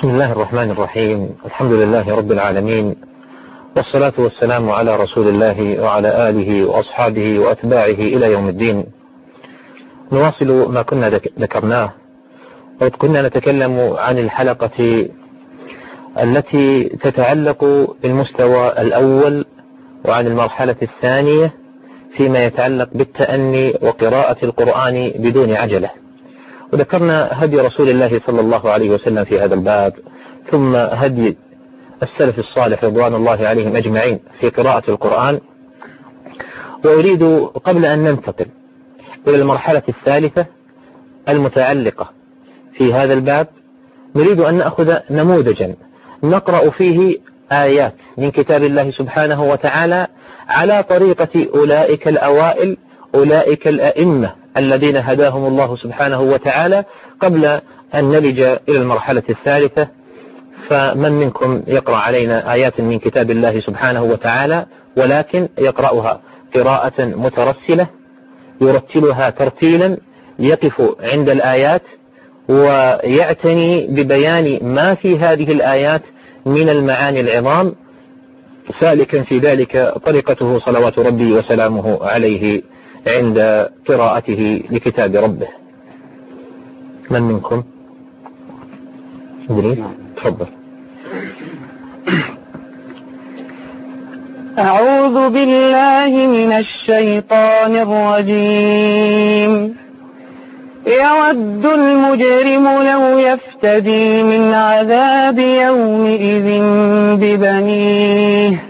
بسم الله الرحمن الرحيم. الحمد لله رب العالمين. والصلاة والسلام على رسول الله وعلى آله وأصحابه وأتباعه إلى يوم الدين. نواصل ما كنا ذكرناه. وإذ كنا نتكلم عن الحلقة التي تتعلق بالمستوى الأول وعن المرحلة الثانية فيما يتعلق بالتأني وقراءة القرآن بدون عجلة. وذكرنا هدي رسول الله صلى الله عليه وسلم في هذا الباب ثم هدي السلف الصالح رضوان الله عليهم أجمعين في قراءة القرآن. وأريد قبل أن ننتقل إلى المرحلة الثالثة المتعلقة في هذا الباب نريد أن نأخذ نموذجا نقرأ فيه آيات من كتاب الله سبحانه وتعالى على طريقة أولئك الأوائل أولئك الأئمة. الذين هداهم الله سبحانه وتعالى قبل أن نلج إلى المرحلة الثالثة. فمن منكم يقرأ علينا آيات من كتاب الله سبحانه وتعالى ولكن يقرأها قراءة مترسلة يرتلها ترتيلا يقف عند الآيات ويعتني ببيان ما في هذه الآيات من المعاني العظام. سالكا في ذلك طريقته صلوات ربي وسلامه عليه. عند قراءته لكتاب ربه. من منكم؟ إدريس؟ تفضل. أعوذ بالله من الشيطان الرجيم. يود المجرم لو يفتدي من عذاب يومئذ ببنيه.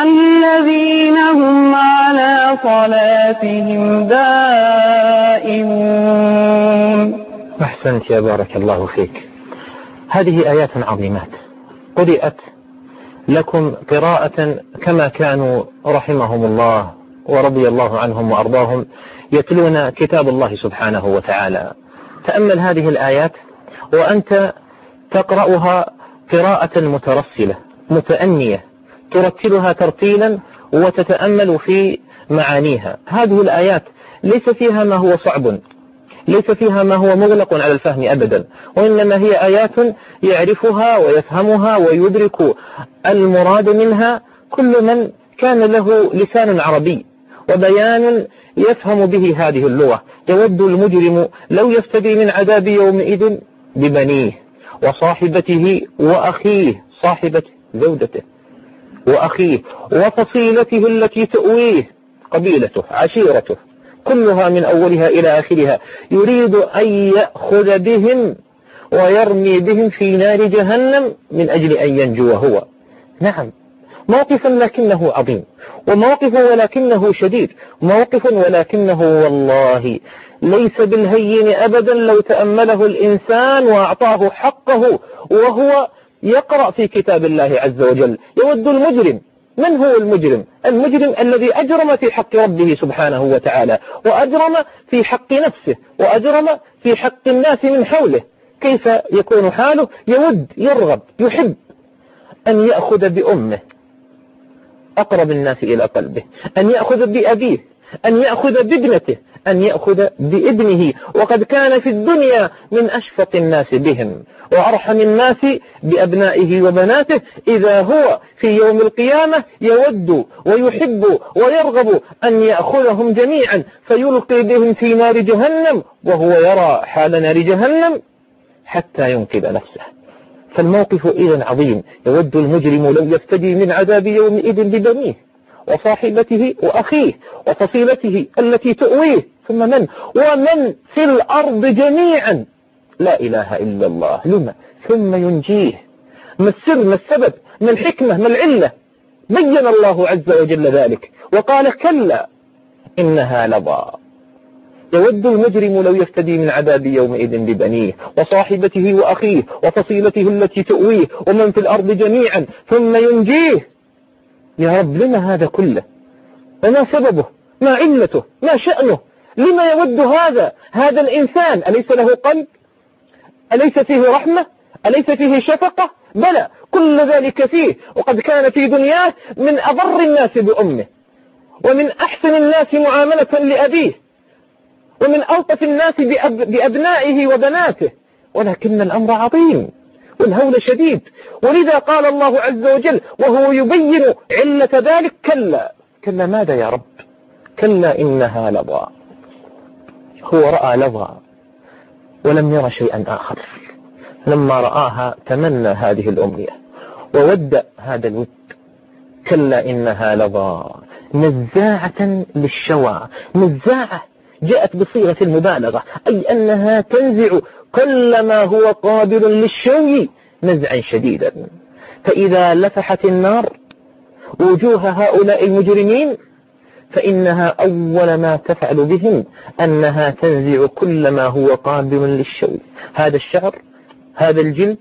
الذين هم على صلاتهم دائمون. أحسنت يا بارك الله فيك. هذه آيات عظيمات. قرأت لكم قراءة كما كانوا رحمهم الله ورضي الله عنهم وأرضاهم يتلون كتاب الله سبحانه وتعالى. تأمل هذه الآيات وأنت تقرأها قراءة مترسلة متأنية. ترتلها ترتيلا وتتأمل في معانيها. هذه الآيات ليس فيها ما هو صعب ليس فيها ما هو مغلق على الفهم أبدا وإنما هي آيات يعرفها ويفهمها ويدرك المراد منها كل من كان له لسان عربي وبيان يفهم به هذه اللغة. يود المجرم لو يفتدي من عذاب يومئذ ببنيه وصاحبته وأخيه صاحبة زوجته. وأخيه وفصيلته التي تؤويه قبيلته عشيرته كلها من أولها إلى آخرها يريد أن يأخذ بهم ويرمي بهم في نار جهنم من أجل أن ينجو هو. نعم موقف لكنه عظيم وموقف ولكنه شديد موقف ولكنه والله ليس بالهين أبدا لو تأمله الإنسان وأعطاه حقه وهو يقرأ في كتاب الله عز وجل يود المجرم. من هو المجرم؟ المجرم الذي أجرم في حق ربه سبحانه وتعالى وأجرم في حق نفسه وأجرم في حق الناس من حوله. كيف يكون حاله؟ يود يرغب يحب أن يأخذ بأمه أقرب الناس إلى قلبه أن يأخذ بأبيه أن يأخذ بابنته أن يأخذ بابنه وقد كان في الدنيا من أشفق الناس بهم وأرحم الناس بأبنائه وبناته. إذا هو في يوم القيامة يود ويحب ويرغب أن يأخذهم جميعا فيلقي بهم في نار جهنم وهو يرى حال نار جهنم حتى ينقذ نفسه. فالموقف إذا عظيم. يود المجرم لو يفتدي من عذاب يومئذ ببنيه وصاحبته وأخيه وفصيلته التي تؤويه ثم من؟ ومن في الأرض جميعا. لا إله إلا الله. لما؟ ثم ينجيه. ما السر؟ ما السبب؟ ما الحكمة؟ ما العلة؟ بين الله عز وجل ذلك. وقال كلا إنها لظى. يود المجرم لو يفتدي من عذاب يومئذ ببنيه وصاحبته وأخيه وفصيلته التي تؤويه ومن في الأرض جميعا. ثم ينجيه. يا رب لما هذا كله؟ وما سببه؟ ما علته؟ ما شأنه؟ لما يود هذا هذا الإنسان أليس له قلب؟ أليس فيه رحمة؟ أليس فيه شفقة؟ بلى كل ذلك فيه. وقد كان في دنياه من أضر الناس بأمه ومن أحسن الناس معاملة لأبيه ومن ألطف الناس بأب بأبنائه وبناته. ولكن الأمر عظيم والهول شديد. ولذا قال الله عز وجل وهو يبين علة ذلك كلا. كلا ماذا يا رب؟ كلا إنها لظى هو رأى لظى ولم ير شيئا آخر. لما رآها تمنى هذه الأمنية وود هذا الود. كلا إنها لظى. نزاعة للشوى. نزاعة جاءت بصيغة المبالغة. أي أنها تنزع كل ما هو قابل للشوي نزعا شديدا. فإذا لفحت النار وجوه هؤلاء المجرمين فإنها أول ما تفعل بهم أنها تنزع كل ما هو قابل للشوي. هذا الشعر هذا الجلد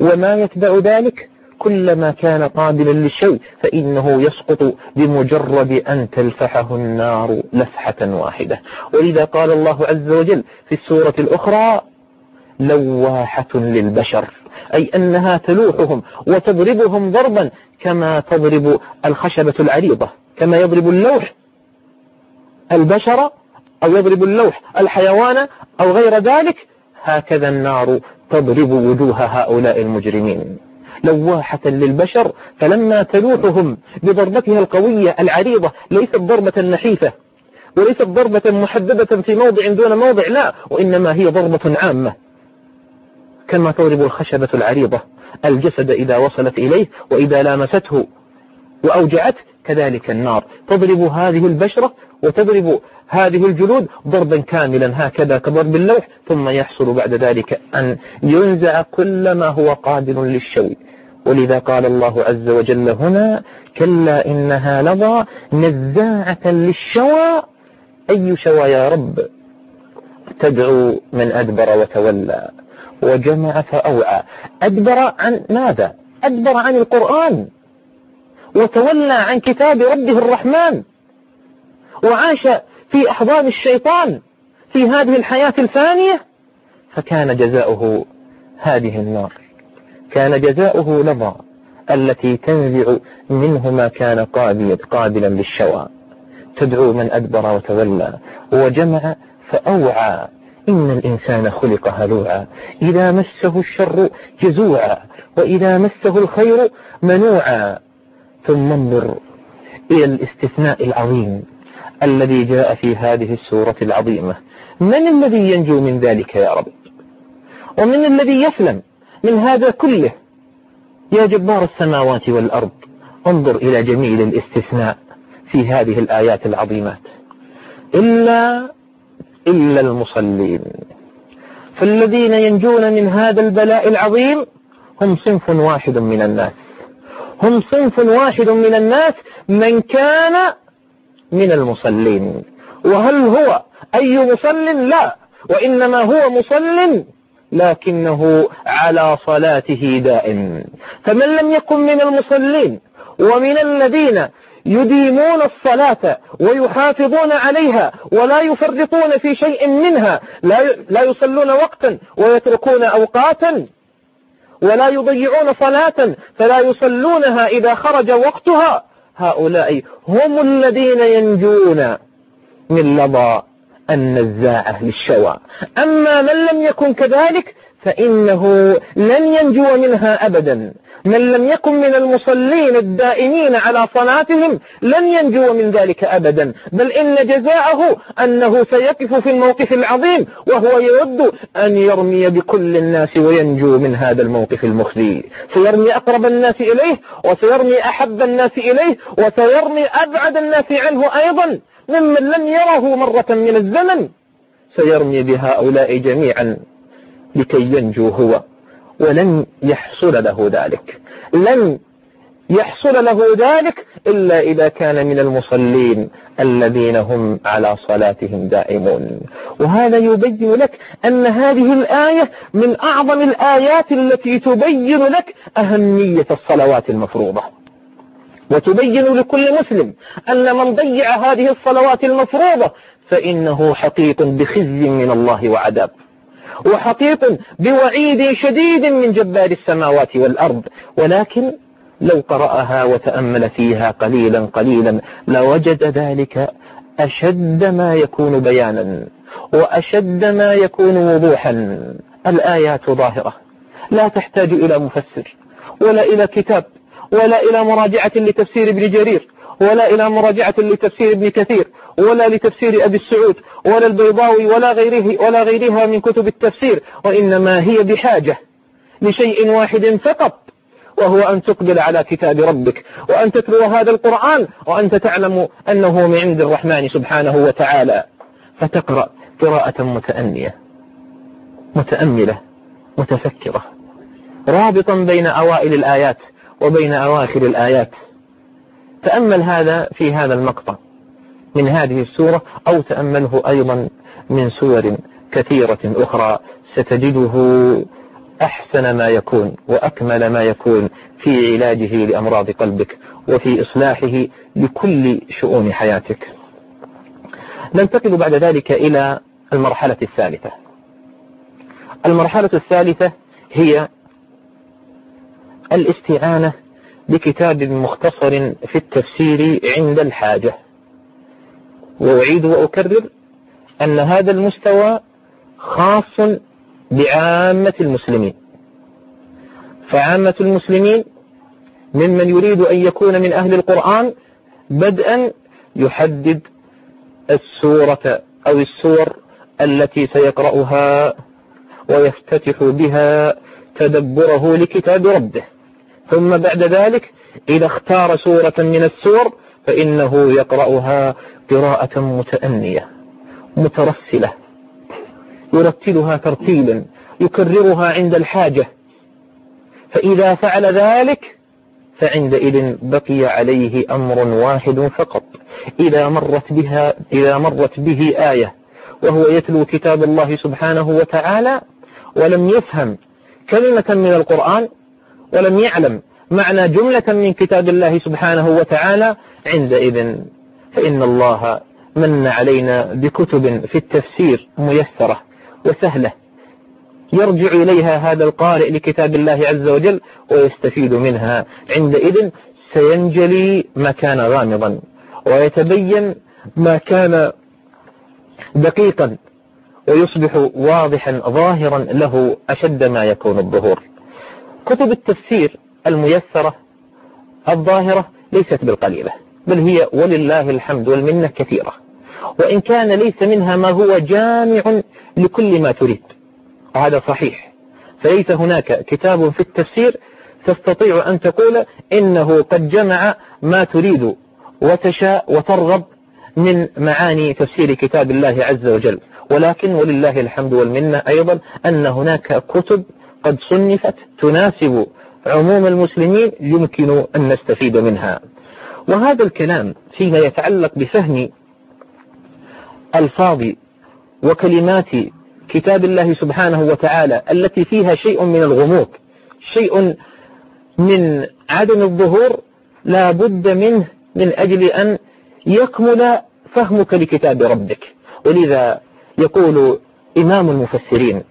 وما يتبع ذلك كلما كان قابلا للشوي. فإنه يسقط بمجرد أن تلفحه النار لفحة واحدة. ولذا قال الله عز وجل في السورة الأخرى لواحة للبشر. أي أنها تلوحهم وتضربهم ضربا كما تضرب الخشبة العريضة. كما يضرب اللوح البشر أو يضرب اللوح الحيوان أو غير ذلك هكذا النار تضرب وجوه هؤلاء المجرمين. لواحة للبشر فلما تلوحهم بضربتها القوية العريضة ليست ضربة نحيفة وليست ضربة محددة في موضع دون موضع لا وإنما هي ضربة عامة. كما تضرب الخشبة العريضة الجسد إذا وصلت إليه وإذا لامسته وأوجعته كذلك النار. تضرب هذه البشرة وتضرب هذه الجلود ضربا كاملا هكذا كضرب اللوح ثم يحصل بعد ذلك أن ينزع كل ما هو قابل للشوي. ولذا قال الله عز وجل هنا كلا إنها لظى نزاعة للشوى. أي شوى يا رب؟ تدعو من أدبر وتولى. وجمع فأوعى. أدبر عن ماذا؟ أدبر عن القرآن. وتولى عن كتاب ربه الرحمن. وعاش في أحضان الشيطان في هذه الحياة الفانية. فكان جزاؤه هذه النار. كان جزاؤه لظى التي تنزع منه ما كان قابلا للشوى. تدعو من أدبر وتولى. وجمع فأوعى. إن الإنسان خلق هلوعا. إذا مسه الشر جزوعا. وإذا مسه الخير منوعا. ثم انظر إلى الاستثناء العظيم الذي جاء في هذه السورة العظيمة. من الذي ينجو من ذلك يا رب؟ ومن الذي يسلم من هذا كله؟ يا جبار السماوات والأرض انظر إلى جميل الاستثناء في هذه الآيات العظيمات. إلا إلا المصلين. فالذين ينجون من هذا البلاء العظيم هم صنف واحد من الناس. هم صنف واحد من الناس من كان من المصلين. وهل هو أي مصل؟ لا. وإنما هو مصل لكنه على صلاته دائم. فمن لم يكن من المصلين ومن الذين يديمون الصلاة ويحافظون عليها ولا يفرطون في شيء منها لا لا يصلون وقتا ويتركون أوقاتا ولا يضيعون صلاة فلا يصلونها إذا خرج وقتها. هؤلاء هم الذين ينجون من لظى النزاعة للشوى أما من لم يكن كذلك فإنه لن ينجو منها أبدا. من لم يكن من المصلين الدائمين على صلاتهم لن ينجو من ذلك أبدا. بل إن جزاءه أنه سيقف في الموقف العظيم وهو يود أن يرمي بكل الناس وينجو من هذا الموقف المخزي. سيرمي أقرب الناس إليه وسيرمي أحب الناس إليه وسيرمي أبعد الناس عنه أيضا. ممن لم يره مرة من الزمن سيرمي بهؤلاء جميعا. لكي ينجو هو ولن يحصل له ذلك. لن يحصل له ذلك إلا إذا كان من المصلين الذين هم على صلاتهم دائمون. وهذا يبين لك أن هذه الآية من أعظم الآيات التي تبين لك أهمية الصلوات المفروضة. وتبين لكل مسلم أن من ضيع هذه الصلوات المفروضة فإنه حقيق بخزي من الله وعذاب. وحقيق بوعيد شديد من جبار السماوات والأرض. ولكن لو قرأها وتأمل فيها قليلا قليلا لوجد ذلك أشد ما يكون بيانا وأشد ما يكون وضوحا. الآيات ظاهرة لا تحتاج إلى مفسر ولا إلى كتاب ولا إلى مراجعة لتفسير ابن جرير. ولا إلى مراجعة لتفسير ابن كثير ولا لتفسير أبي السعود ولا البيضاوي ولا غيره ولا غيرها من كتب التفسير وإنما هي بحاجة لشيء واحد فقط وهو أن تقبل على كتاب ربك وأن تتلو هذا القرآن وأنت تعلم أنه من عند الرحمن سبحانه وتعالى. فتقرأ قراءة متأنية متأملة متفكرة رابطا بين أوائل الآيات وبين أواخر الآيات. تأمل هذا في هذا المقطع من هذه السورة أو تأمله أيضا من سور كثيرة أخرى. ستجده أحسن ما يكون وأكمل ما يكون في علاجه لأمراض قلبك وفي إصلاحه لكل شؤون حياتك. ننتقل بعد ذلك إلى المرحلة الثالثة. المرحلة الثالثة هي الاستعانة بكتاب مختصر في التفسير عند الحاجة. وأعيد وأكرر أن هذا المستوى خاص بعامة المسلمين. فعامة المسلمين ممن يريد أن يكون من أهل القرآن بدءا يحدد السورة أو السور التي سيقرأها ويفتتح بها تدبره لكتاب ربه. ثم بعد ذلك إذا اختار سورة من السور فإنه يقرأها قراءة متأنية مترسلة يرتلها ترتيلا يكررها عند الحاجة. فإذا فعل ذلك فعندئذ بقي عليه أمر واحد فقط. إذا مرت بها إذا مرت به آية وهو يتلو كتاب الله سبحانه وتعالى ولم يفهم كلمة من القرآن ولم يعلم معنى جملة من كتاب الله سبحانه وتعالى عندئذ فإن الله من علينا بكتب في التفسير ميسرة وسهلة. يرجع إليها هذا القارئ لكتاب الله عز وجل ويستفيد منها. عندئذ سينجلي ما كان غامضا ويتبين ما كان دقيقا ويصبح واضحا ظاهرا له أشد ما يكون الظهور. كتب التفسير الميسرة الظاهرة ليست بالقليلة بل هي ولله الحمد والمنة كثيرة. وإن كان ليس منها ما هو جامع لكل ما تريد. وهذا صحيح. فليس هناك كتاب في التفسير تستطيع أن تقول إنه قد جمع ما تريد وتشاء وترغب من معاني تفسير كتاب الله عز وجل. ولكن ولله الحمد والمنة أيضا أن هناك كتب قد صنفت تناسب عموم المسلمين يمكن أن نستفيد منها. وهذا الكلام فيما يتعلق بفهم ألفاظ وكلمات كتاب الله سبحانه وتعالى التي فيها شيء من الغموض شيء من عدم الظهور لا بد منه من أجل أن يكمل فهمك لكتاب ربك. ولذا يقول إمام المفسرين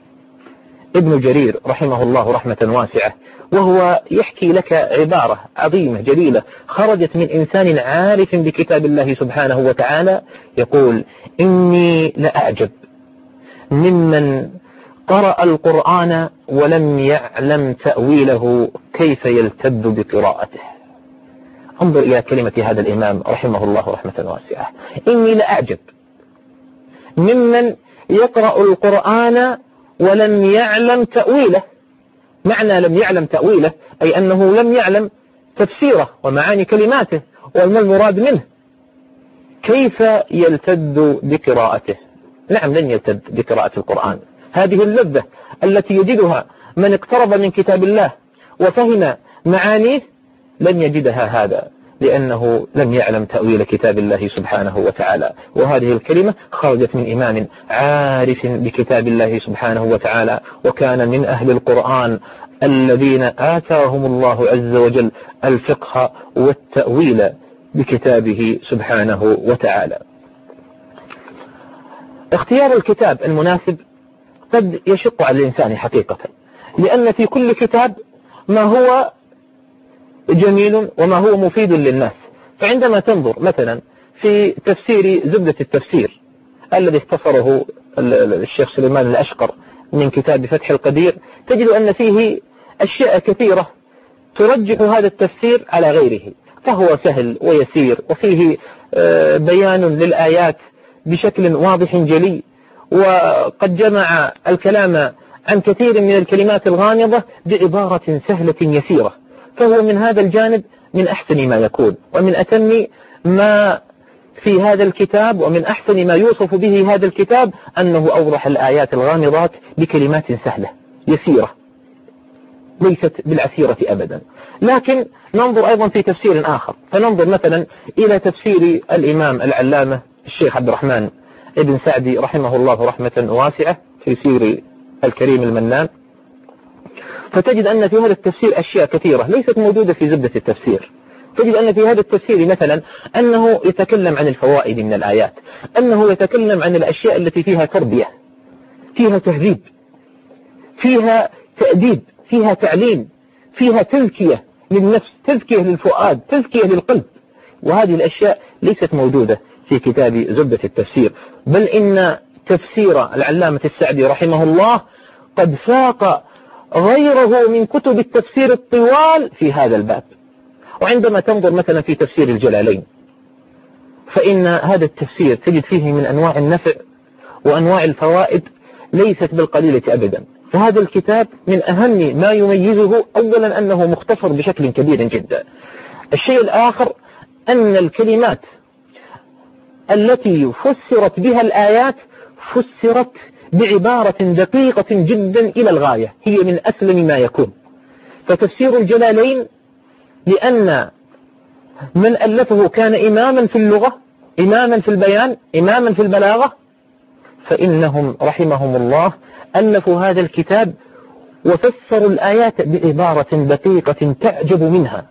ابن جرير رحمه الله رحمة واسعة وهو يحكي لك عبارة عظيمة جليلة خرجت من إنسان عارف بكتاب الله سبحانه وتعالى يقول إني لأعجب ممن قرأ القرآن ولم يعلم تأويله كيف يلتد بقراءته. انظر إلى كلمة هذا الإمام رحمه الله رحمة واسعة. إني لأعجب ممن يقرأ القرآن ولم يعلم تأويله. معنى لم يعلم تأويله أي أنه لم يعلم تفسيره ومعاني كلماته وما المراد منه كيف يلتد بقراءته؟ نعم لن يلتد بقراءة القرآن. هذه اللذة التي يجدها من اقترب من كتاب الله وفهم معانيه لن يجدها هذا. لأنه لم يعلم تأويل كتاب الله سبحانه وتعالى. وهذه الكلمة خرجت من إمام عارف بكتاب الله سبحانه وتعالى وكان من أهل القرآن الذين آتاهم الله عز وجل الفقه والتأويل بكتابه سبحانه وتعالى. اختيار الكتاب المناسب قد يشق على الإنسان حقيقة لأن في كل كتاب ما هو جميل وما هو مفيد للناس. فعندما تنظر مثلا في تفسير زبدة التفسير الذي اختصره الشيخ سليمان الأشقر من كتاب فتح القدير تجد أن فيه أشياء كثيرة ترجح هذا التفسير على غيره. فهو سهل ويسير وفيه آه، بيان للآيات بشكل واضح جلي وقد جمع الكلام عن كثير من الكلمات الغامضة بعبارة سهلة يسيرة. فهو من هذا الجانب من أحسن ما يكون ومن أتم ما في هذا الكتاب ومن أحسن ما يوصف به هذا الكتاب أنه أوضح الآيات الغامضات بكلمات سهلة يسيرة ليست بالعسيرة أبدا. لكن ننظر أيضا في تفسير آخر فننظر مثلا إلى تفسير الإمام العلامة الشيخ عبد الرحمن ابن سعدي رحمه الله رحمة واسعة في سير الكريم المنان. فتجد أن في هذا التفسير أشياء كثيرة ليست موجودة في زبدة التفسير. تجد أن في هذا التفسير مثلا أنه يتكلم عن الفوائد من الآيات أنه يتكلم عن الأشياء التي فيها تربية فيها تهذيب فيها تأديب فيها تعليم فيها تزكية للنفس تزكية للفؤاد تزكية للقلب. وهذه الأشياء ليست موجودة في كتاب زبدة التفسير. بل إن تفسير العلامة السعدي رحمه الله قد فاق غيره من كتب التفسير الطوال في هذا الباب. وعندما تنظر مثلا في تفسير الجلالين فإن هذا التفسير تجد فيه من أنواع النفع وأنواع الفوائد ليست بالقليلة أبدا. فهذا الكتاب من أهم ما يميزه أولا أنه مختصر بشكل كبير جدا. الشيء الآخر أن الكلمات التي فسرت بها الآيات فسرت بعبارة دقيقة جدا إلى الغاية هي من أسلم ما يكون. فتفسير الجلالين لأن من ألفه كان إماما في اللغة إماما في البيان إماما في البلاغة فإنهم رحمهم الله ألفوا هذا الكتاب وفسروا الآيات بعبارة دقيقة تعجب منها.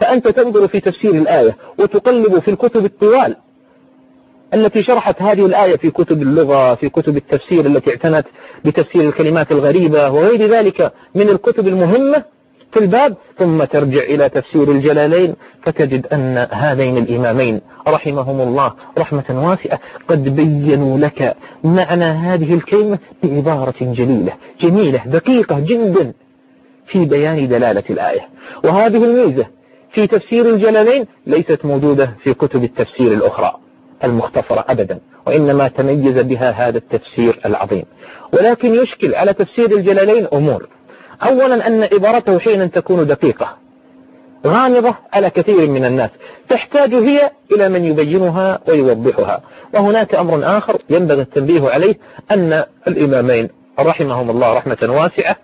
فأنت تنظر في تفسير الآية وتقلب في الكتب الطوال التي شرحت هذه الآية في كتب اللغة في كتب التفسير التي اعتنت بتفسير الكلمات الغريبة وغير ذلك من الكتب المهمة في الباب ثم ترجع إلى تفسير الجلالين فتجد أن هذين الإمامين رحمهم الله رحمة واسعة قد بينوا لك معنى هذه الكلمة بعبارة جليلة جميلة دقيقة جدا في بيان دلالة الآية. وهذه الميزة في تفسير الجلالين ليست موجودة في كتب التفسير الأخرى. المختصرة أبدا وإنما تميز بها هذا التفسير العظيم. ولكن يشكل على تفسير الجلالين أمور. أولا أن عبارته حينا تكون دقيقة غامضة على كثير من الناس. تحتاج هي إلى من يبينها ويوضحها. وهناك أمر آخر ينبغي التنبيه عليه أن الإمامين رحمهم الله رحمة واسعة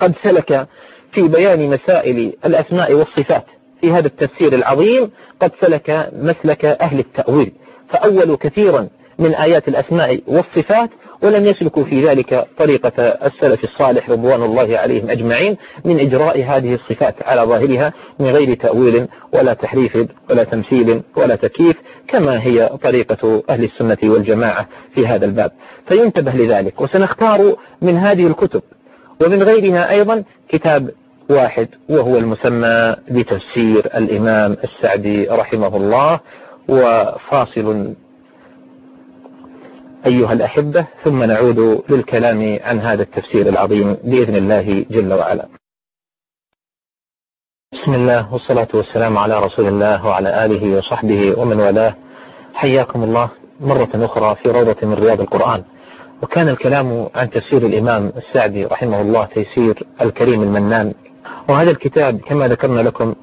قد سلك في بيان مسائل الأسماء والصفات. في هذا التفسير العظيم قد سلك مسلك أهل التأويل. فأولوا كثيرا من آيات الأسماء والصفات ولم يسلكوا في ذلك طريقة السلف الصالح رضوان الله عليهم أجمعين من إجراء هذه الصفات على ظاهرها من غير تأويل ولا تحريف ولا تمثيل ولا تكييف كما هي طريقة أهل السنة والجماعة في هذا الباب. فينتبه لذلك وسنختار من هذه الكتب ومن غيرها أيضا كتاب واحد وهو المسمى بتفسير الإمام السعدي رحمه الله. وفاصل أيها الأحبة ثم نعود للكلام عن هذا التفسير العظيم بإذن الله جل وعلا. بسم الله والصلاة والسلام على رسول الله وعلى آله وصحبه ومن والاه. حياكم الله مرة أخرى في روضة من رياض القرآن. وكان الكلام عن تفسير الإمام السعدي رحمه الله تيسير الكريم المنان. وهذا الكتاب كما ذكرنا لكم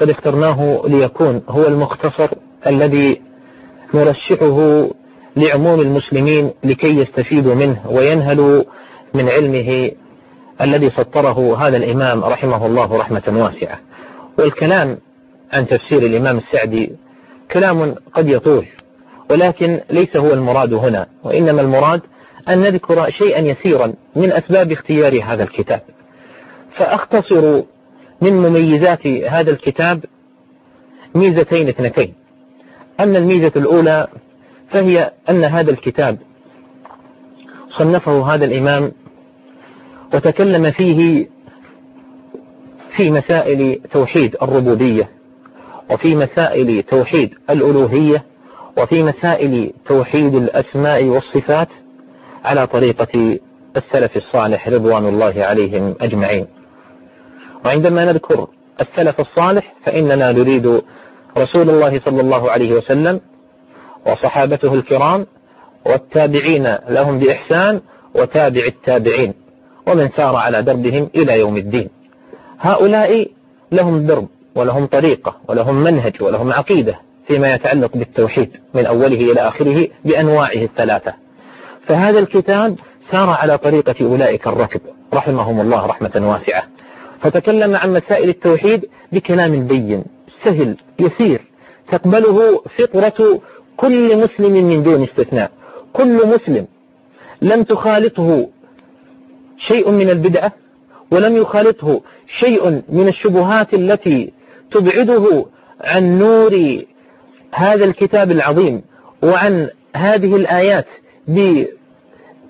قد اخترناه ليكون هو المختصر الذي نرشحه لعموم المسلمين لكي يستفيدوا منه وينهلوا من علمه الذي سطره هذا الإمام رحمه الله رحمة واسعة. والكلام عن تفسير الإمام السعدي كلام قد يطول ولكن ليس هو المراد هنا وإنما المراد أن نذكر شيئا يسيرا من أسباب اختيار هذا الكتاب. فأختصر من مميزات هذا الكتاب ميزتين اثنتين. أما الميزة الأولى فهي أن هذا الكتاب صنفه هذا الإمام وتكلم فيه في مسائل توحيد الربوبية وفي مسائل توحيد الألوهية وفي مسائل توحيد الأسماء والصفات على طريقة السلف الصالح رضوان الله عليهم أجمعين. وعندما نذكر السلف الصالح فإننا نريد رسول الله صلى الله عليه وسلم وصحابته الكرام والتابعين لهم بإحسان وتابع التابعين ومن سار على دربهم إلى يوم الدين. هؤلاء لهم درب ولهم طريقة ولهم منهج ولهم عقيدة فيما يتعلق بالتوحيد من أوله إلى آخره بأنواعه الثلاثة. فهذا الكتاب سار على طريقة أولئك الركب رحمهم الله رحمة واسعة. فتكلم عن مسائل التوحيد بكلام بين. سهل يسير. تقبله فطرة كل مسلم من دون استثناء. كل مسلم لم تخالطه شيء من البدعة ولم يخالطه شيء من الشبهات التي تبعده عن نور هذا الكتاب العظيم وعن هذه الآيات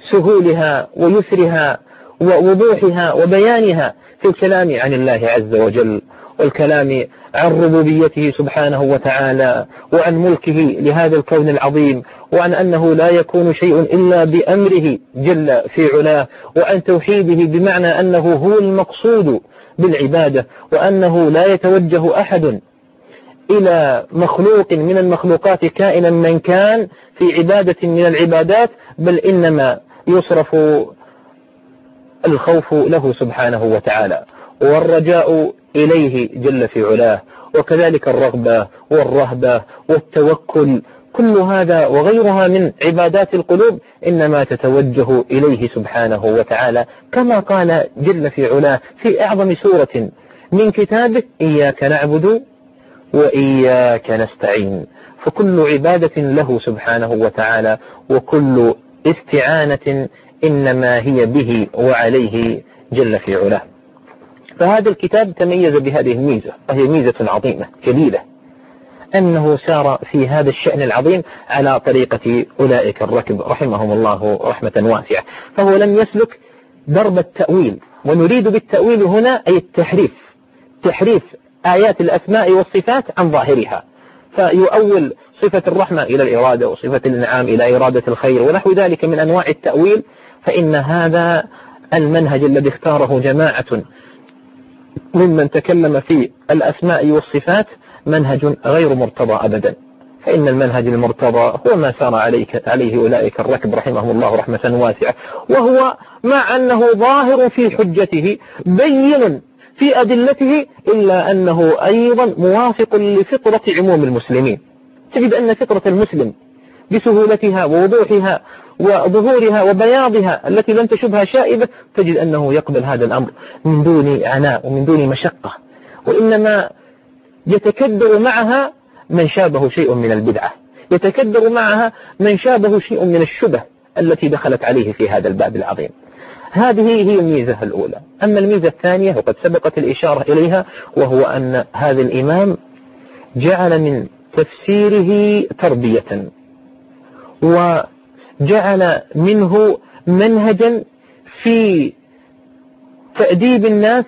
بسهولها ويسرها ووضوحها وبيانها في الكلام عن الله عز وجل. والكلام عن ربوبيته سبحانه وتعالى وعن ملكه لهذا الكون العظيم وعن أنه لا يكون شيء إلا بأمره جل في علاه وعن توحيده بمعنى أنه هو المقصود بالعبادة وأنه لا يتوجه أحد إلى مخلوق من المخلوقات كائنا من كان في عبادة من العبادات بل إنما يصرف الخوف له سبحانه وتعالى. والرجاء إليه جل في علاه وكذلك الرغبة والرهبة والتوكل كل هذا وغيرها من عبادات القلوب إنما تتوجه إليه سبحانه وتعالى كما قال جل في علاه في أعظم سورة من كتابه إياك نعبد وإياك نستعين. فكل عبادة له سبحانه وتعالى وكل استعانة إنما هي به وعليه جل في علاه. فهذا الكتاب تميز بهذه الميزة وهي ميزة عظيمة جليلة أنه سار في هذا الشأن العظيم على طريقة أولئك الركب رحمهم الله رحمة واسعة. فهو لم يسلك درب التأويل ونريد بالتأويل هنا أي التحريف تحريف آيات الأسماء والصفات عن ظاهرها. فيؤول صفة الرحمة إلى الإرادة وصفة الإنعام إلى إرادة الخير ونحو ذلك من أنواع التأويل فإن هذا المنهج الذي اختاره جماعة ممن تكلم في الأسماء والصفات منهج غير مرتضى أبدا. فإن المنهج المرتضى هو ما سار عليك عليه أولئك الركب رحمهم الله رحمة واسعة. وهو مع أنه ظاهر في حجته بين في أدلته إلا أنه أيضا موافق لفطرة عموم المسلمين. تجد أن فطرة المسلم بسهولتها ووضوحها وظهورها وبياضها التي لم تشبها شائبة تجد أنه يقبل هذا الأمر من دون عناء ومن دون مشقة. وإنما يتكدر معها من شابه شيء من البدعة. يتكدر معها من شابه شيء من الشبه التي دخلت عليه في هذا الباب العظيم. هذه هي الميزة الأولى. أما الميزة الثانية وقد سبقت الإشارة إليها وهو أن هذا الإمام جعل من تفسيره تربية. وجعل منه منهجا في تأديب الناس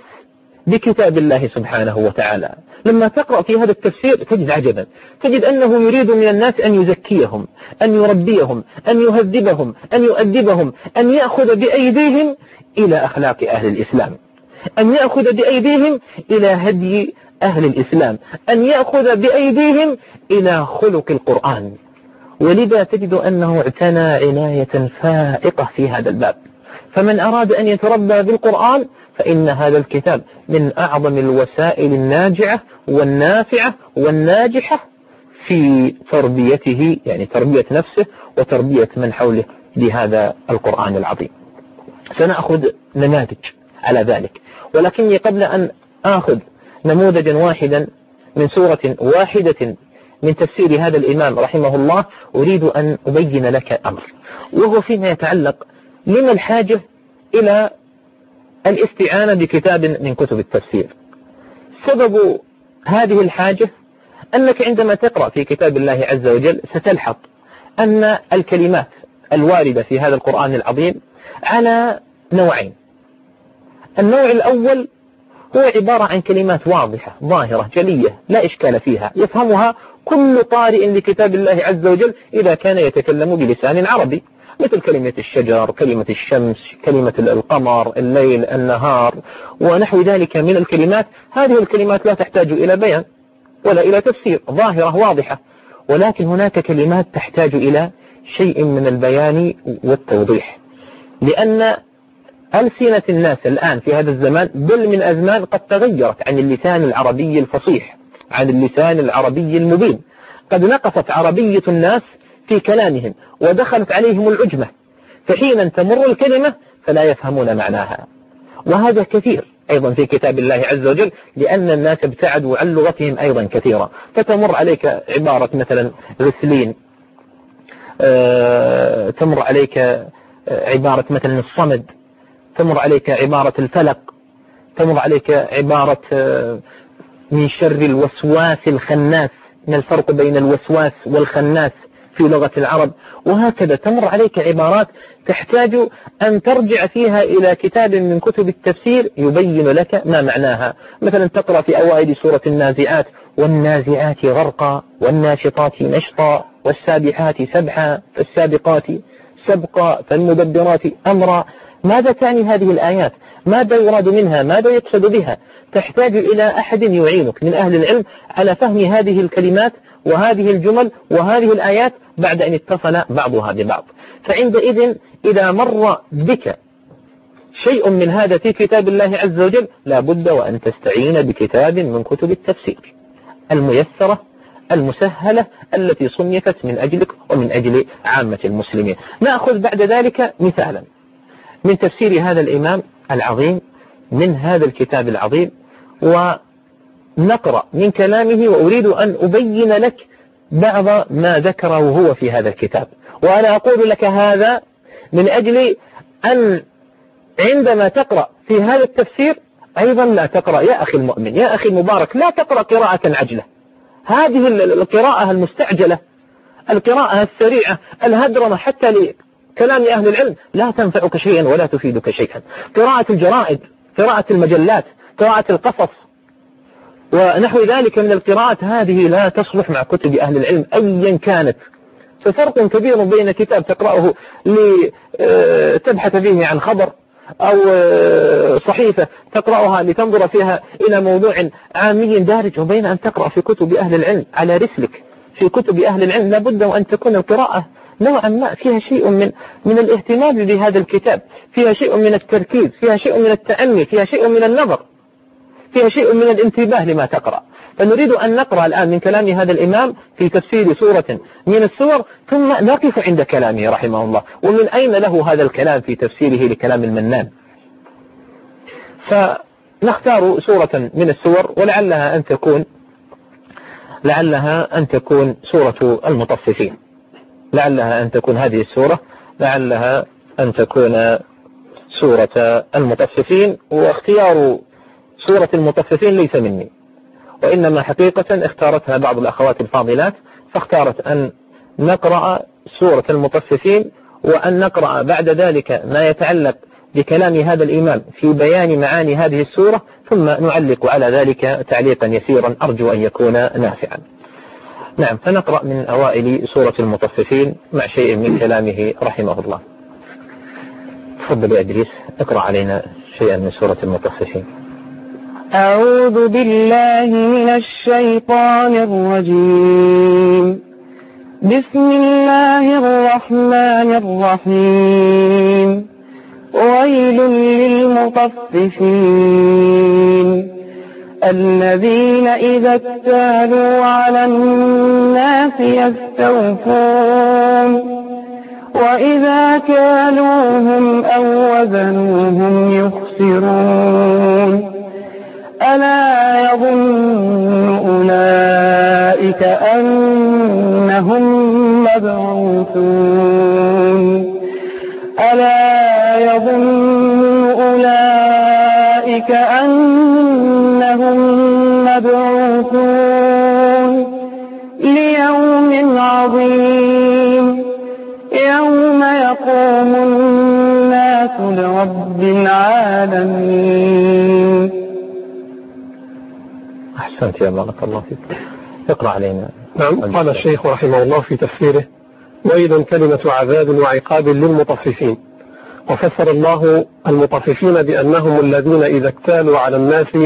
بكتاب الله سبحانه وتعالى. لما تقرأ في هذا التفسير تجد عجبا. تجد أنه يريد من الناس أن يزكيهم أن يربيهم أن يهذبهم أن يؤدبهم أن يأخذ بأيديهم إلى أخلاق أهل الإسلام. أن يأخذ بأيديهم إلى هدي أهل الإسلام. أن يأخذ بأيديهم إلى خلق القرآن. ولذا تجد أنه اعتنى عناية فائقة في هذا الباب. فمن أراد أن يتربى بالقرآن فإن هذا الكتاب من أعظم الوسائل الناجعة والنافعة والناجحة في تربيته يعني تربية نفسه وتربية من حوله بهذا القرآن العظيم. سنأخذ نماذج على ذلك. ولكني قبل أن آخذ نموذجا واحدا من سورة واحدة من تفسير هذا الإمام رحمه الله أريد أن أبين لك أمر وهو فيما يتعلق من الحاجة إلى الاستعانة بكتاب من كتب التفسير. سبب هذه الحاجة أنك عندما تقرأ في كتاب الله عز وجل ستلحظ أن الكلمات الواردة في هذا القرآن العظيم على نوعين. النوع الأول هو عبارة عن كلمات واضحة ظاهرة جلية لا إشكال فيها يفهمها كل قارئ لكتاب الله عز وجل إذا كان يتكلم بلسان عربي. مثل كلمة الشجر كلمة الشمس كلمة القمر الليل النهار ونحو ذلك من الكلمات. هذه الكلمات لا تحتاج إلى بيان ولا إلى تفسير ظاهرة واضحة. ولكن هناك كلمات تحتاج إلى شيء من البيان والتوضيح. لأن ألسنة الناس الآن في هذا الزمان بل من أزمان قد تغيرت عن اللسان العربي الفصيح. عن اللسان العربي المبين. قد نقصت عربية الناس في كلامهم ودخلت عليهم العجمة. فحين تمر الكلمة فلا يفهمون معناها. وهذا كثير أيضا في كتاب الله عز وجل لأن الناس ابتعدوا عن لغتهم أيضا كثيرا. فتمر عليك عبارة مثلا غسلين. أه تمر عليك عبارة مثلا الصمد. تمر عليك عبارة الفلق. تمر عليك عبارة أه من شر الوسواس الخناس ما الفرق بين الوسواس والخناس في لغة العرب. وهكذا تمر عليك عبارات تحتاج أن ترجع فيها إلى كتاب من كتب التفسير يبين لك ما معناها. مثلا تقرأ في أوائل سورة النازعات والنازعات غرقا والناشطات نشطا والسابحات سبحا فالسابقات سبقا فالمدبرات أمرا. ماذا تعني هذه الآيات؟ ماذا يراد منها؟ ماذا يقصد بها؟ تحتاج إلى أحد يعينك من أهل العلم على فهم هذه الكلمات وهذه الجمل وهذه الآيات بعد أن اتصل بعضها ببعض. فعندئذ إذا مر بك شيء من هذا في كتاب الله عز وجل لا بد وأن تستعين بكتاب من كتب التفسير. الميسرة المسهلة التي صنفت من أجلك ومن أجل عامة المسلمين. نأخذ بعد ذلك مثالا. من تفسير هذا الإمام العظيم من هذا الكتاب العظيم ونقرأ من كلامه وأريد أن أبين لك بعض ما ذكره هو في هذا الكتاب. وأنا أقول لك هذا من أجل أن عندما تقرأ في هذا التفسير أيضا لا تقرأ. يا أخي المؤمن يا أخي المبارك لا تقرأ قراءة عجلة. هذه القراءة المستعجلة القراءة السريعة الهدرمة حتى لكلام أهل العلم لا تنفعك شيئا ولا تفيدك شيئا. قراءة الجرائد قراءة المجلات قراءة القصص. ونحو ذلك من القراءات هذه لا تصلح مع كتب أهل العلم أيا كانت. ففرق كبير بين كتاب تقرأه لتبحث فيه عن خبر أو صحيفة تقرأها لتنظر فيها إلى موضوع عامي دارج وبين أن تقرأ في كتب أهل العلم على رسلك. في كتب أهل العلم لابد وأن تكون القراءة نوعا ما فيها شيء من من الاهتمام بهذا الكتاب فيها شيء من التركيز فيها شيء من التأني فيها شيء من النظر فيها شيء من الانتباه لما تقرأ. فنريد أن نقرأ الآن من كلام هذا الإمام في تفسير سورة من السور ثم نقف عند كلامه رحمه الله. ومن أين له هذا الكلام في تفسيره لكلام المنان؟ فنختار سورة من السور ولعلها أن تكون لعلها أن تكون سورة المطففين. لعلها أن تكون هذه السورة لعلها أن تكون سورة المطففين واختيار سورة المطففين ليس مني. وإنما حقيقة اختارتها بعض الأخوات الفاضلات فاختارت أن نقرأ سورة المطففين وأن نقرأ بعد ذلك ما يتعلق بكلام هذا الإمام في بيان معاني هذه السورة ثم نعلق على ذلك تعليقا يسيرا أرجو أن يكون نافعا. نعم فنقرأ من أوائل سورة المطففين مع شيء من كلامه رحمه الله. تفضل يا إدريس اقرأ علينا شيئا من سورة المطففين. أعوذ بالله من الشيطان الرجيم. بسم الله الرحمن الرحيم. ويل للمطففين. الذين إذا اكتالوا على الناس يستوفون. وإذا كالوهم أو وزنوهم يخسرون. ألا يظن أولئك أنهم مبعوثون. ألا يظن أولئك أنهم مبعوثون ليوم عظيم يوم يقوم الناس لرب العالمين. أحسنت يا بارك الله فيك. اقرأ علينا. نعم قال الشيخ رحمه الله في تفسيره وإذا كلمة عذاب وعقاب للمطففين. وفسر الله المطففين بأنهم الذين إذا اكتالوا على الناس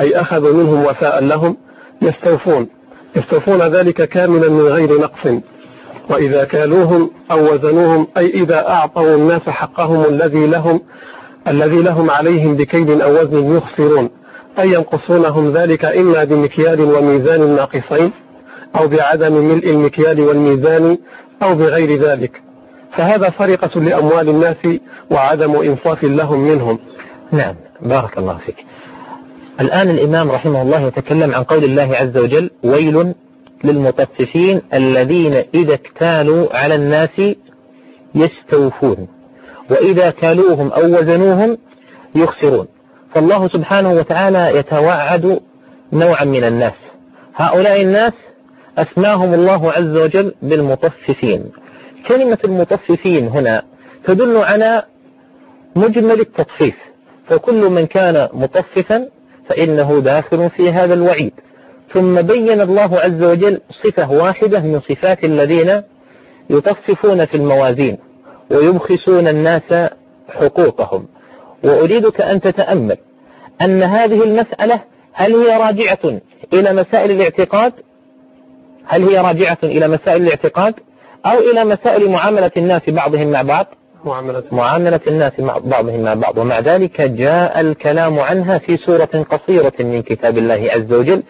أي أخذوا منهم وفاء لهم يستوفون. يستوفون ذلك كاملا من غير نقص. وإذا كالوهم أو وزنوهم أي إذا أعطوا الناس حقهم الذي لهم الذي لهم عليهم بكيل أو وزن يخسرون. أي ينقصونهم ذلك إما بمكيال وميزان ناقصين أو بعدم ملء المكيال والميزان أو بغير ذلك. فهذا سرقة لأموال الناس وعدم إنصاف لهم منهم. نعم. بارك الله فيك. الآن الإمام رحمه الله يتكلم عن قول الله عز وجل ويل للمطففين الذين إذا اكتالوا على الناس يستوفون وإذا كالوهم أو وزنوهم يخسرون. فالله سبحانه وتعالى يتوعد نوعا من الناس. هؤلاء الناس أسماهم الله عز وجل بالمطففين. كلمة المطففين هنا تدل على مجمل التطفيف. فكل من كان مطففا فإنه داخل في هذا الوعيد. ثم بين الله عز وجل صفة واحدة من صفات الذين يطففون في الموازين ويبخسون الناس حقوقهم. وأريدك أن تتأمل أن هذه المسألة هل هي راجعة إلى مسائل الاعتقاد؟ هل هي راجعة إلى مسائل الاعتقاد؟ أو إلى مسائل معاملة الناس بعضهم مع بعض. معاملة معاملة الناس مع بعضهم مع بعض. ومع ذلك جاء الكلام عنها في سورة قصيرة من كتاب الله عز وجل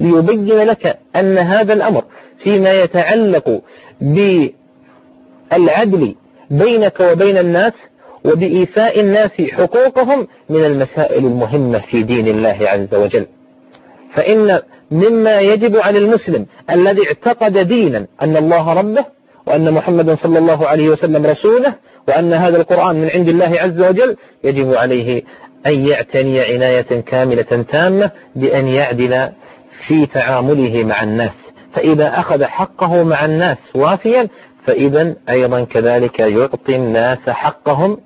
ليبين لك أن هذا الأمر فيما يتعلق بالعدل بينك وبين الناس وبإيفاء الناس حقوقهم من المسائل المهمة في دين الله عز وجل. فإن مما يجب على المسلم الذي اعتقد دينا أن الله ربه وأن محمدا صلى الله عليه وسلم رسوله وأن هذا القرآن من عند الله عز وجل يجب عليه أن يعتني عناية كاملة تامة بأن يعدل في تعامله مع الناس. فإذا أخذ حقه مع الناس وافيا فإذا أيضا كذلك يعطي الناس حقهم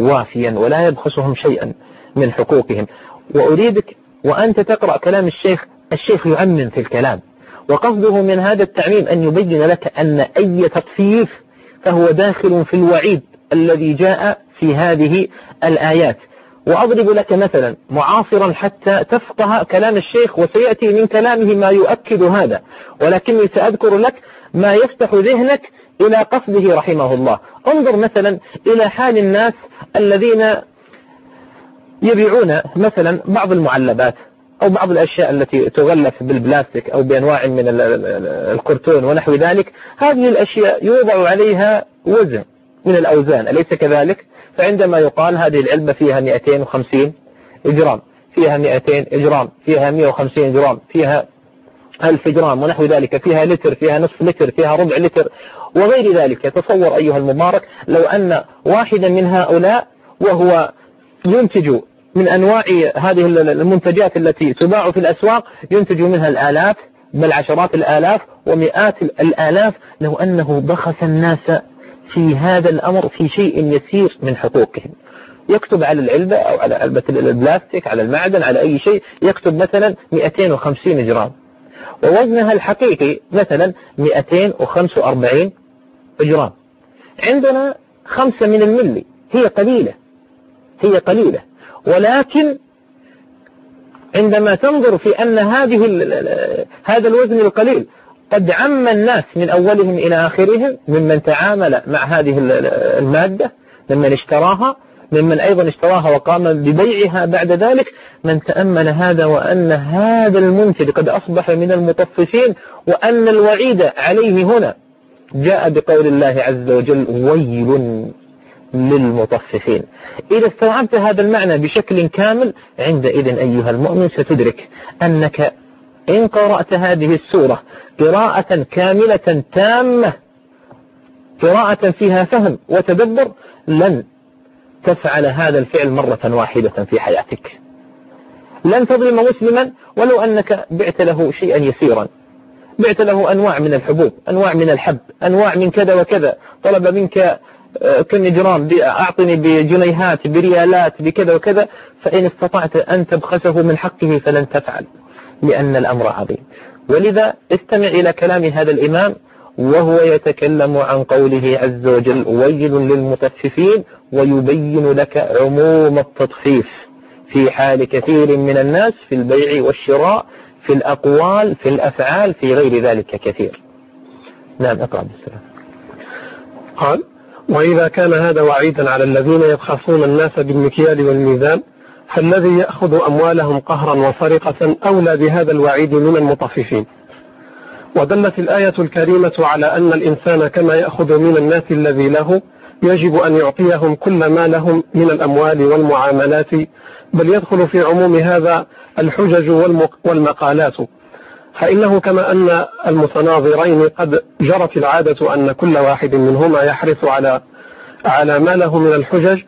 وافيا ولا يبخسهم شيئا من حقوقهم. وأريدك وأنت تقرأ كلام الشيخ الشيخ يعمم في الكلام. وقصده من هذا التعميم أن يبين لك أن أي تطفيف فهو داخل في الوعيد الذي جاء في هذه الآيات. وأضرب لك مثلا معاصرا حتى تفقه كلام الشيخ وسيأتي من كلامه ما يؤكد هذا. ولكني سأذكر لك ما يفتح ذهنك إلى قصده رحمه الله. انظر مثلا إلى حال الناس الذين يبيعون مثلا بعض المعلبات. أو بعض الأشياء التي تغلف بالبلاستيك أو بأنواع من الكرتون ونحو ذلك هذه الأشياء يوضع عليها وزن من الأوزان أليس كذلك؟ فعندما يقال هذه العلبة فيها 250 جرام فيها 200 جرام فيها 150 جرام فيها ألف جرام ونحو ذلك فيها لتر فيها نصف لتر فيها ربع لتر وغير ذلك. تصور أيها المبارك لو أن واحدا من هؤلاء وهو ينتج من أنواع هذه المنتجات التي تباع في الأسواق ينتج منها الآلاف بل عشرات الآلاف ومئات الآلاف. لو أنه بخس الناس في هذا الأمر في شيء يسير من حقوقهم. يكتب على العلبة أو على علبة البلاستيك على المعدن على أي شيء يكتب مثلا 250 جرام. ووزنها الحقيقي مثلا 245 جرام. عندنا خمسة من الملي. هي قليلة. هي قليلة. ولكن عندما تنظر في أن هذه هذا الوزن القليل قد عم الناس من أولهم إلى آخرهم ممن تعامل مع هذه المادة ممن اشتراها ممن أيضا اشتراها وقام ببيعها بعد ذلك. من تأمل هذا وأن هذا المنتج قد أصبح من المطففين وأن الوعيد عليه هنا. جاء بقول الله عز وجل ويل للمطففين. إذا استوعبت هذا المعنى بشكل كامل عندئذ أيها المؤمن ستدرك أنك إن قرأت هذه السورة قراءة كاملة تامة قراءة فيها فهم وتدبر لن تفعل هذا الفعل مرة واحدة في حياتك. لن تظلم مسلما ولو أنك بعت له شيئا يسيرا. بعت له أنواع من الحبوب أنواع من الحب أنواع من كذا وكذا. طلب منك آه، كم جرام أعطني بجنيهات بريالات بكذا وكذا فإن استطعت أن تبخسه من حقه فلن تفعل لأن الأمر عظيم. ولذا استمع إلى كلام هذا الإمام وهو يتكلم عن قوله عز وجل ويل للمطففين ويبين لك عموم التطفيف في حال كثير من الناس في البيع والشراء في الأقوال في الأفعال في غير ذلك كثير. نعم اقرأ بالسلام. قال وإذا كان هذا وعيدا على الذين يبخسون الناس بالمكيال والميزان فالذي يأخذ أموالهم قهرا وسرقة أولى بهذا الوعيد من المطففين. ودلت الآية الكريمة على أن الإنسان كما يأخذ من الناس الذي له يجب أن يعطيهم كل ما لهم من الأموال والمعاملات بل يدخل في عموم هذا الحجج والمقالات. فإنه كما أن المتناظرين قد جرت العادة أن كل واحد منهما يحرص على على ما له من الحجج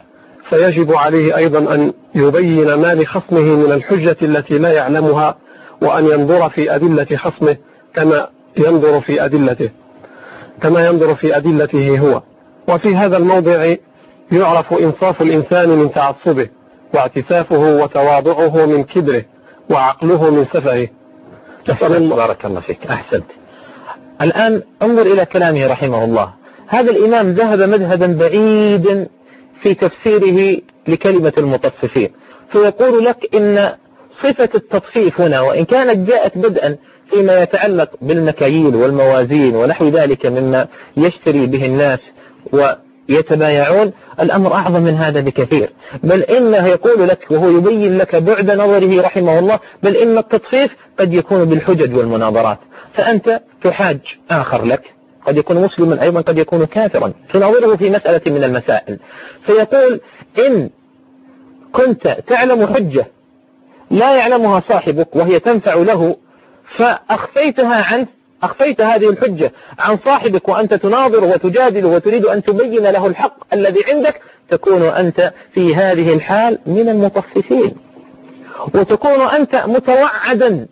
فيجب عليه أيضا أن يبين ما لخصمه من الحجة التي لا يعلمها وأن ينظر في أدلة خصمه كما ينظر في أدلته كما ينظر في أدلته هو. وفي هذا الموضع يعرف إنصاف الإنسان من تعصبه واعتسافه وتواضعه من كبره وعقله من سفهه بارك الله فيك. أحسنت. الآن انظر إلى كلامه رحمه الله. هذا الإمام ذهب مذهبا بعيدا في تفسيره لكلمة المطففين. فيقول لك إن صفة التطفيف هنا وإن كانت جاءت بدءا فيما يتعلق بالمكاييل والموازين ونحو ذلك مما يشتري به الناس ويتبايعون الأمر أعظم من هذا بكثير. بل إنه يقول لك وهو يبين لك بعد نظره رحمه الله بل إن التطفيف قد يكون بالحجج والمناظرات. فأنت تحاج آخر لك. قد يكون مسلما أيضا قد يكون كافرا. تناظره في مسألة من المسائل. فيقول إن كنت تعلم حجة لا يعلمها صاحبك وهي تنفع له فأخفيتها عنه أخفيت هذه الحجة عن صاحبك وأنت تناظر وتجادل وتريد أن تبين له الحق الذي عندك تكون أنت في هذه الحال من المطففين. وتكون أنت متوعدا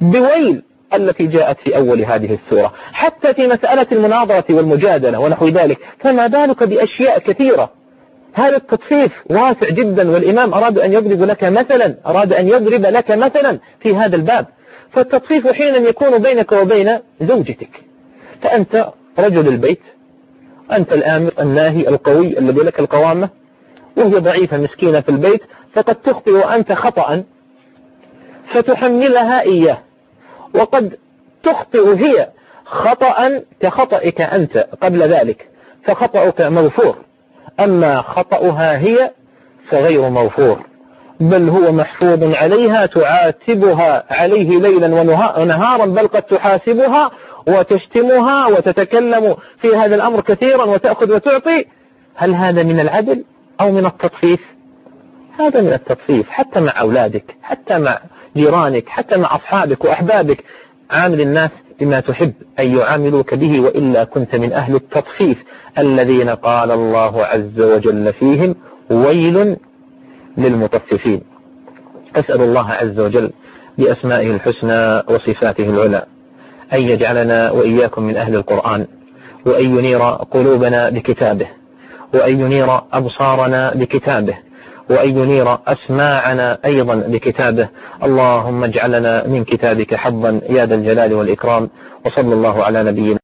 بويل التي جاءت في أول هذه السورة. حتى في مسألة المناظرة والمجادلة ونحو ذلك فما بالك بأشياء كثيرة؟ هذا التطفيف واسع جدا والإمام أراد أن يضرب لك مثلا أراد أن يضرب لك مثلا في هذا الباب. فالتطفيف حينا يكون بينك وبين زوجتك. فأنت رجل البيت أنت الآمر الناهي القوي الذي لك القوامة وهي ضعيفة مسكينة في البيت فقد تخطئ أنت خطأ فتحملها إياه. وقد تخطئ هي خطأ كخطئك أنت قبل ذلك فخطأك مغفور. أما خطأها هي فغير مغفور. بل هو محفوظ عليها تعاتبها عليه ليلا ونهارا بل قد تحاسبها وتشتمها وتتكلم في هذا الأمر كثيرا وتأخذ وتعطي. هل هذا من العدل أو من التطفيف؟ هذا من التطفيف حتى مع أولادك حتى مع جيرانك حتى مع أصحابك وأحبابك. عامل الناس بما تحب أن يعاملوك به وإلا كنت من أهل التطفيف الذين قال الله عز وجل فيهم ويل للمطففين. أسأل الله عز وجل بأسمائه الحسنى وصفاته العلى أن يجعلنا وإياكم من أهل القرآن وأن ينير قلوبنا بكتابه وأن ينير أبصارنا بكتابه وأن ينير أسماعنا أيضا بكتابه. اللهم اجعلنا من كتابك حظا يا ذا الجلال والإكرام وصلى الله على نبينا